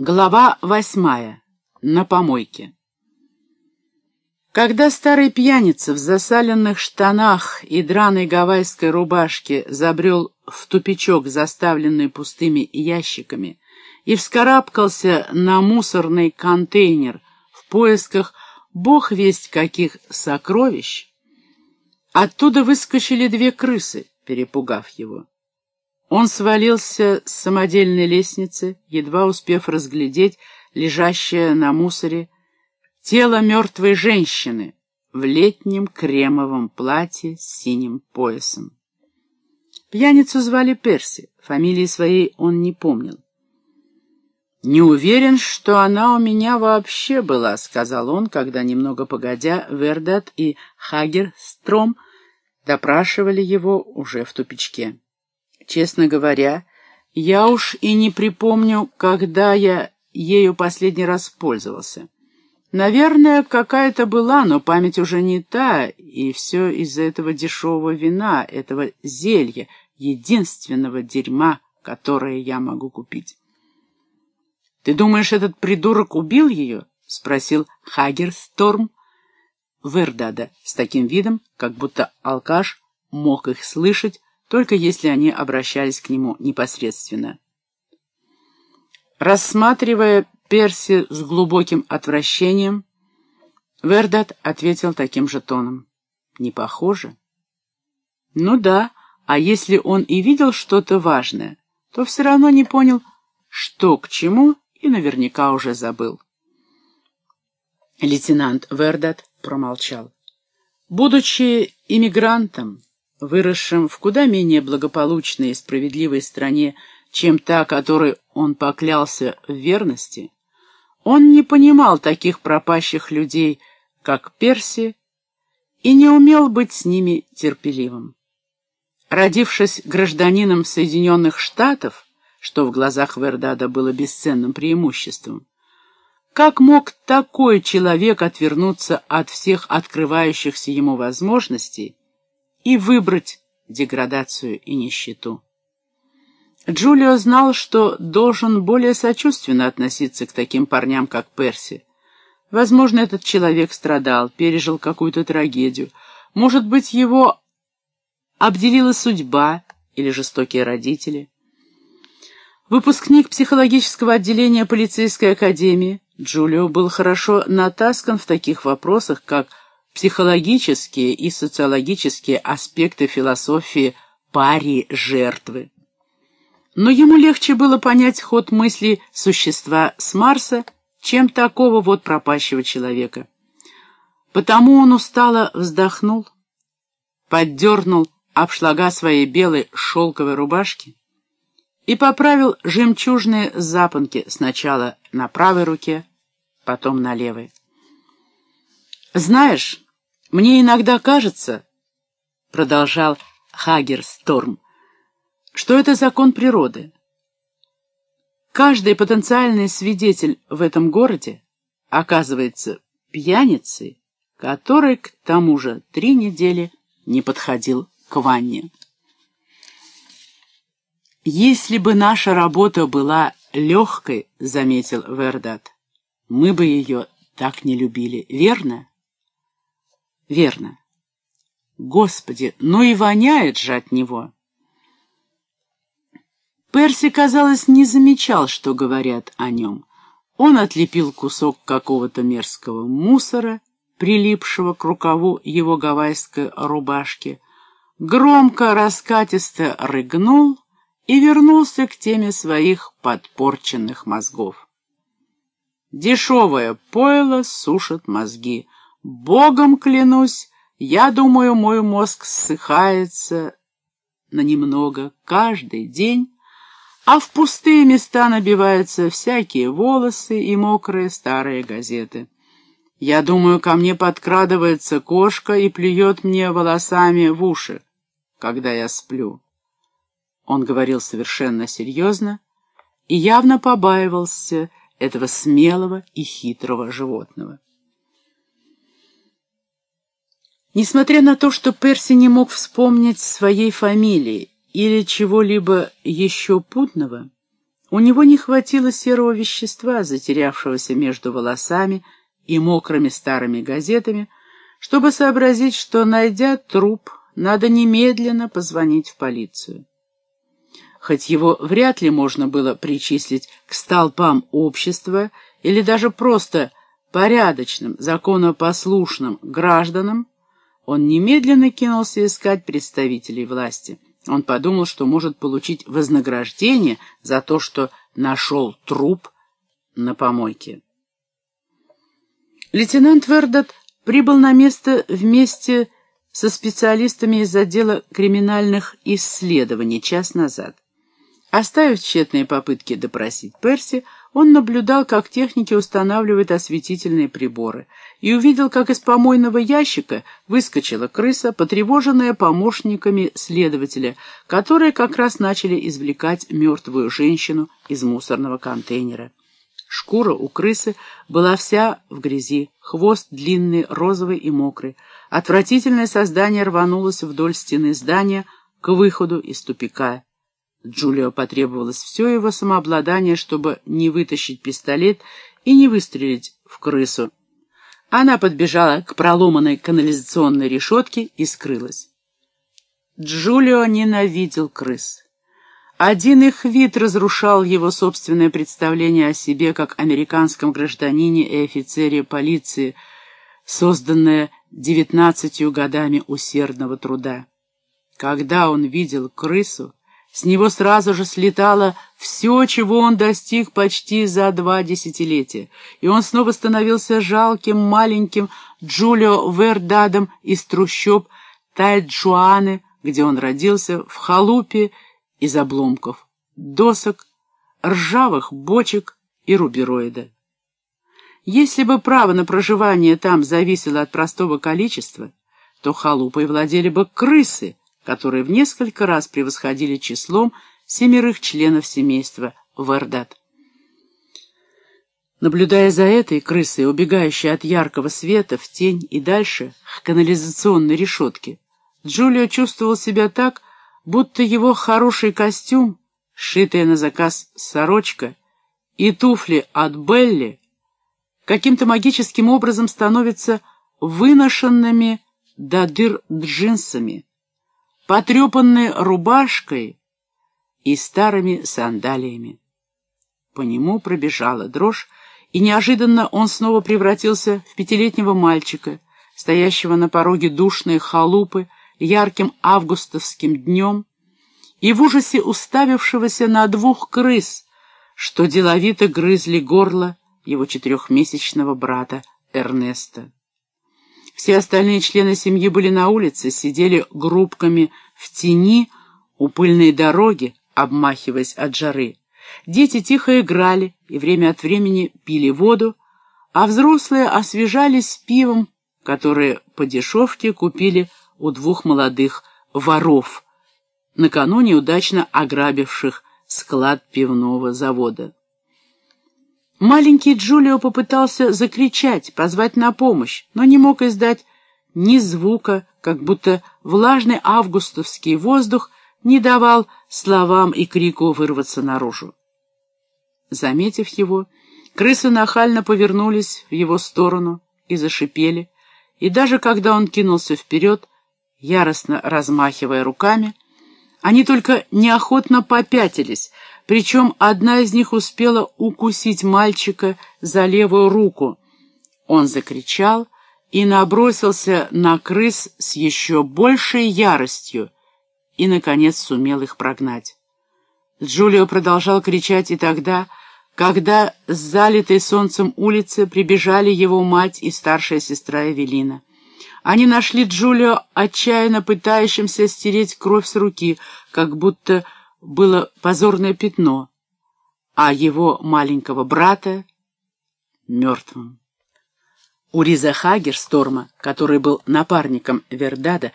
Глава восьмая. На помойке. Когда старый пьяница в засаленных штанах и драной гавайской рубашке забрел в тупичок, заставленный пустыми ящиками, и вскарабкался на мусорный контейнер в поисках бог весть каких сокровищ, оттуда выскочили две крысы, перепугав его. Он свалился с самодельной лестницы, едва успев разглядеть лежащее на мусоре тело мертвой женщины в летнем кремовом платье с синим поясом. Пьяницу звали Перси, фамилии своей он не помнил. «Не уверен, что она у меня вообще была», — сказал он, когда, немного погодя, Вердат и Хагерстром допрашивали его уже в тупичке. Честно говоря, я уж и не припомню, когда я ею последний раз пользовался. Наверное, какая-то была, но память уже не та, и все из-за этого дешевого вина, этого зелья, единственного дерьма, которое я могу купить. «Ты думаешь, этот придурок убил ее?» — спросил Хагерсторм Вердада с таким видом, как будто алкаш мог их слышать, только если они обращались к нему непосредственно. Рассматривая Перси с глубоким отвращением, Вердат ответил таким же тоном. «Не похоже?» «Ну да, а если он и видел что-то важное, то все равно не понял, что к чему, и наверняка уже забыл». Лейтенант Вердат промолчал. Будучи иммигрантом, выросшим в куда менее благополучной и справедливой стране, чем та, которой он поклялся в верности, он не понимал таких пропащих людей, как Перси, и не умел быть с ними терпеливым. Родившись гражданином Соединенных Штатов, что в глазах Вердада было бесценным преимуществом, как мог такой человек отвернуться от всех открывающихся ему возможностей и выбрать деградацию и нищету. Джулио знал, что должен более сочувственно относиться к таким парням, как Перси. Возможно, этот человек страдал, пережил какую-то трагедию. Может быть, его обделила судьба или жестокие родители. Выпускник психологического отделения полицейской академии, Джулио был хорошо натаскан в таких вопросах, как психологические и социологические аспекты философии пари жертвы. Но ему легче было понять ход мысли существа с Марса, чем такого вот пропащего человека. Потому он устало вздохнул, поддернул обшлага своей белой шелковой рубашки и поправил жемчужные запонки сначала на правой руке, потом на левой. «Знаешь, мне иногда кажется, — продолжал Хагерсторм, — что это закон природы. Каждый потенциальный свидетель в этом городе оказывается пьяницей, который, к тому же, три недели не подходил к ванне. «Если бы наша работа была легкой, — заметил Вердат, — мы бы ее так не любили, верно?» Верно. Господи, ну и воняет же от него. Перси, казалось, не замечал, что говорят о нем. Он отлепил кусок какого-то мерзкого мусора, прилипшего к рукаву его гавайской рубашки, громко, раскатисто рыгнул и вернулся к теме своих подпорченных мозгов. Дешевое пойло сушит мозги — Богом клянусь, я думаю, мой мозг ссыхается на немного каждый день, а в пустые места набиваются всякие волосы и мокрые старые газеты. Я думаю, ко мне подкрадывается кошка и плюет мне волосами в уши, когда я сплю. Он говорил совершенно серьезно и явно побаивался этого смелого и хитрого животного. Несмотря на то, что Перси не мог вспомнить своей фамилии или чего-либо еще путного, У него не хватило серого вещества, затерявшегося между волосами и мокрыми старыми газетами, чтобы сообразить, что, найдя труп, надо немедленно позвонить в полицию. Хоть его вряд ли можно было причислить к столпам общества или даже просто порядочным, законопослушным гражданам, он немедленно кинулся искать представителей власти. Он подумал, что может получить вознаграждение за то, что нашел труп на помойке. Лейтенант Вердот прибыл на место вместе со специалистами из отдела криминальных исследований час назад. Оставив тщетные попытки допросить Перси, он наблюдал, как техники устанавливают осветительные приборы, и увидел, как из помойного ящика выскочила крыса, потревоженная помощниками следователя, которые как раз начали извлекать мертвую женщину из мусорного контейнера. Шкура у крысы была вся в грязи, хвост длинный, розовый и мокрый. Отвратительное создание рванулось вдоль стены здания к выходу из тупика. Джулио потребовалось все его самообладание, чтобы не вытащить пистолет и не выстрелить в крысу. Она подбежала к проломанной канализационной решетке и скрылась. Джулио ненавидел крыс. Один их вид разрушал его собственное представление о себе как американском гражданине и офицере полиции, созданное девятнадцатью годами усердного труда. Когда он видел крысу, с него сразу же слетало все, чего он достиг почти за два десятилетия, и он снова становился жалким маленьким Джулио Вердадом из трущоб Тайджуаны, где он родился, в халупе из обломков, досок, ржавых бочек и рубероида. Если бы право на проживание там зависело от простого количества, то халупой владели бы крысы, которые в несколько раз превосходили числом семерых членов семейства Вардат. Наблюдая за этой крысой, убегающей от яркого света в тень и дальше к канализационной решетке, Джулио чувствовал себя так, будто его хороший костюм, сшитая на заказ сорочка и туфли от Белли каким-то магическим образом становятся выношенными до дыр джинсами, потрепанной рубашкой и старыми сандалиями. По нему пробежала дрожь, и неожиданно он снова превратился в пятилетнего мальчика, стоящего на пороге душной халупы ярким августовским днем и в ужасе уставившегося на двух крыс, что деловито грызли горло его четырехмесячного брата Эрнеста. Все остальные члены семьи были на улице, сидели группками в тени у пыльной дороги, обмахиваясь от жары. Дети тихо играли и время от времени пили воду, а взрослые освежались пивом, которое по дешевке купили у двух молодых воров, накануне удачно ограбивших склад пивного завода. Маленький Джулио попытался закричать, позвать на помощь, но не мог издать ни звука, как будто влажный августовский воздух не давал словам и крику вырваться наружу. Заметив его, крысы нахально повернулись в его сторону и зашипели, и даже когда он кинулся вперед, яростно размахивая руками, они только неохотно попятились, причем одна из них успела укусить мальчика за левую руку. Он закричал и набросился на крыс с еще большей яростью и, наконец, сумел их прогнать. Джулио продолжал кричать и тогда, когда с залитой солнцем улицы прибежали его мать и старшая сестра Эвелина. Они нашли Джулио отчаянно пытающимся стереть кровь с руки, как будто было позорное пятно, а его маленького брата — мертвым. Уриза Хагерсторма, который был напарником Вердада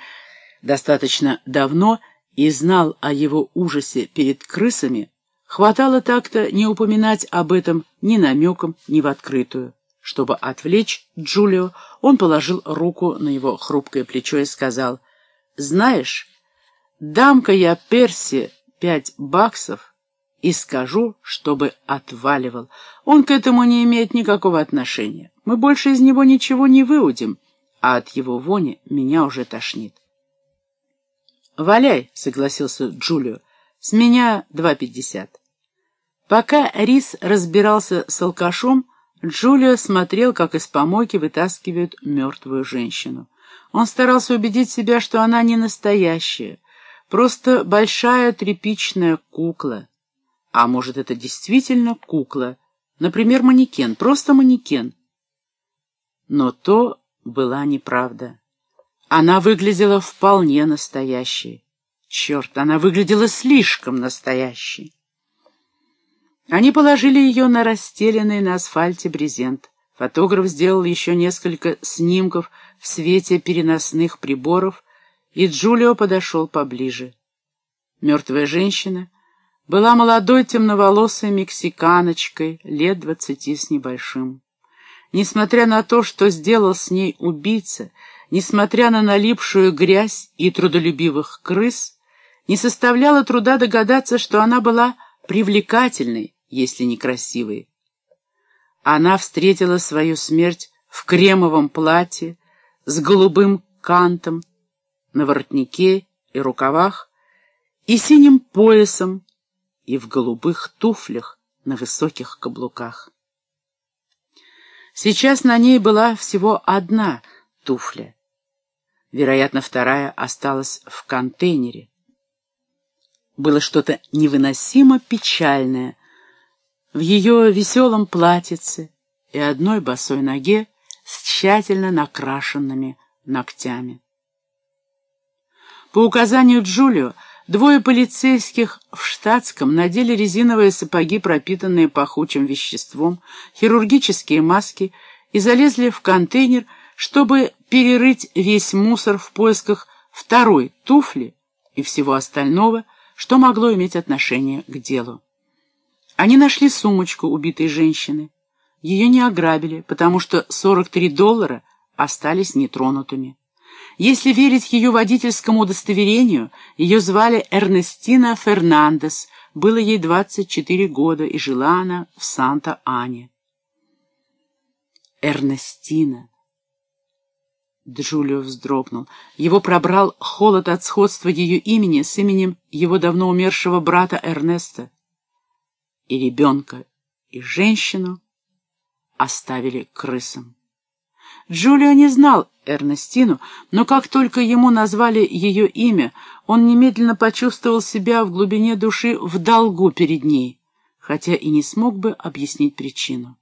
достаточно давно и знал о его ужасе перед крысами, хватало так-то не упоминать об этом ни намеком, ни в открытую. Чтобы отвлечь Джулио, он положил руку на его хрупкое плечо и сказал, «Знаешь, дам-ка я Перси пять баксов, и скажу, чтобы отваливал. Он к этому не имеет никакого отношения. Мы больше из него ничего не выудим, а от его вони меня уже тошнит. «Валяй», — согласился Джулио, — «с меня два пятьдесят». Пока Рис разбирался с алкашом, Джулио смотрел, как из помойки вытаскивают мертвую женщину. Он старался убедить себя, что она не настоящая, просто большая тряпичная кукла. А может, это действительно кукла, например, манекен, просто манекен. Но то была неправда. Она выглядела вполне настоящей. Черт, она выглядела слишком настоящей. Они положили ее на расстеленный на асфальте брезент. Фотограф сделал еще несколько снимков в свете переносных приборов, и Джулио подошел поближе. Мертвая женщина была молодой темноволосой мексиканочкой, лет двадцати с небольшим. Несмотря на то, что сделал с ней убийца, несмотря на налипшую грязь и трудолюбивых крыс, не составляло труда догадаться, что она была привлекательной, если не красивой. Она встретила свою смерть в кремовом платье с голубым кантом на воротнике и рукавах и синим поясом и в голубых туфлях на высоких каблуках. Сейчас на ней была всего одна туфля. Вероятно, вторая осталась в контейнере. Было что-то невыносимо печальное в ее веселом платьице и одной босой ноге с тщательно накрашенными ногтями. По указанию Джулио, двое полицейских в штатском надели резиновые сапоги, пропитанные пахучим веществом, хирургические маски и залезли в контейнер, чтобы перерыть весь мусор в поисках второй туфли и всего остального, что могло иметь отношение к делу. Они нашли сумочку убитой женщины. Ее не ограбили, потому что 43 доллара остались нетронутыми. Если верить ее водительскому удостоверению, ее звали Эрнестина Фернандес, было ей 24 года, и жила она в Санта-Ане. Эрнестина. Джулио вздрогнул. Его пробрал холод от сходства ее имени с именем его давно умершего брата Эрнеста. И ребенка, и женщину оставили крысам. Джулио не знал Эрнестину, но как только ему назвали ее имя, он немедленно почувствовал себя в глубине души в долгу перед ней, хотя и не смог бы объяснить причину.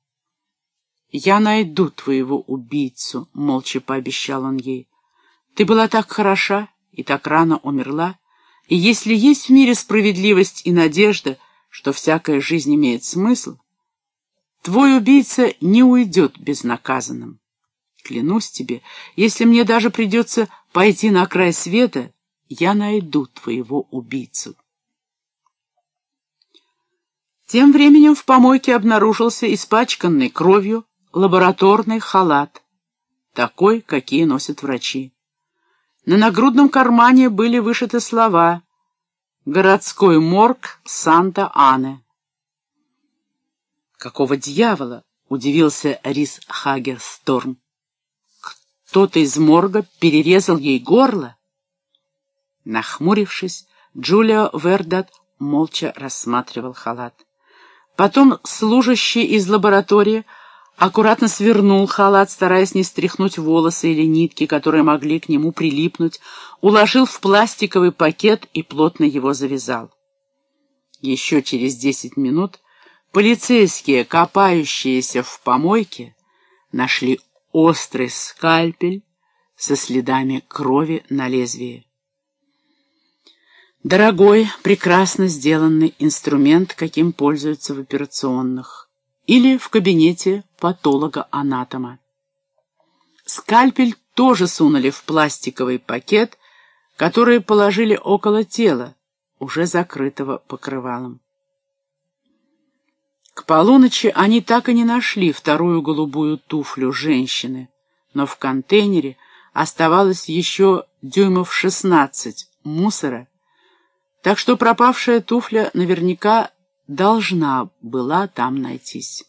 «Я найду твоего убийцу», — молча пообещал он ей. «Ты была так хороша и так рано умерла, и если есть в мире справедливость и надежда, что всякая жизнь имеет смысл, твой убийца не уйдет безнаказанным. Клянусь тебе, если мне даже придется пойти на край света, я найду твоего убийцу». Тем временем в помойке обнаружился испачканный кровью лабораторный халат, такой, какие носят врачи. На нагрудном кармане были вышиты слова «Городской морг Санта-Ане». «Какого дьявола?» — удивился Рис Хагерсторм. «Кто-то из морга перерезал ей горло?» Нахмурившись, Джулио Вердат молча рассматривал халат. Потом служащий из лаборатории аккуратно свернул халат, стараясь не стряхнуть волосы или нитки, которые могли к нему прилипнуть, уложил в пластиковый пакет и плотно его завязал. Еще через десять минут полицейские, копающиеся в помойке, нашли острый скальпель со следами крови на лезвии. Дорогой, прекрасно сделанный инструмент, каким пользуются в операционных или в кабинете патолога-анатома. Скальпель тоже сунули в пластиковый пакет, который положили около тела, уже закрытого покрывалом. К полуночи они так и не нашли вторую голубую туфлю женщины, но в контейнере оставалось еще дюймов шестнадцать мусора, так что пропавшая туфля наверняка должна была там найтись.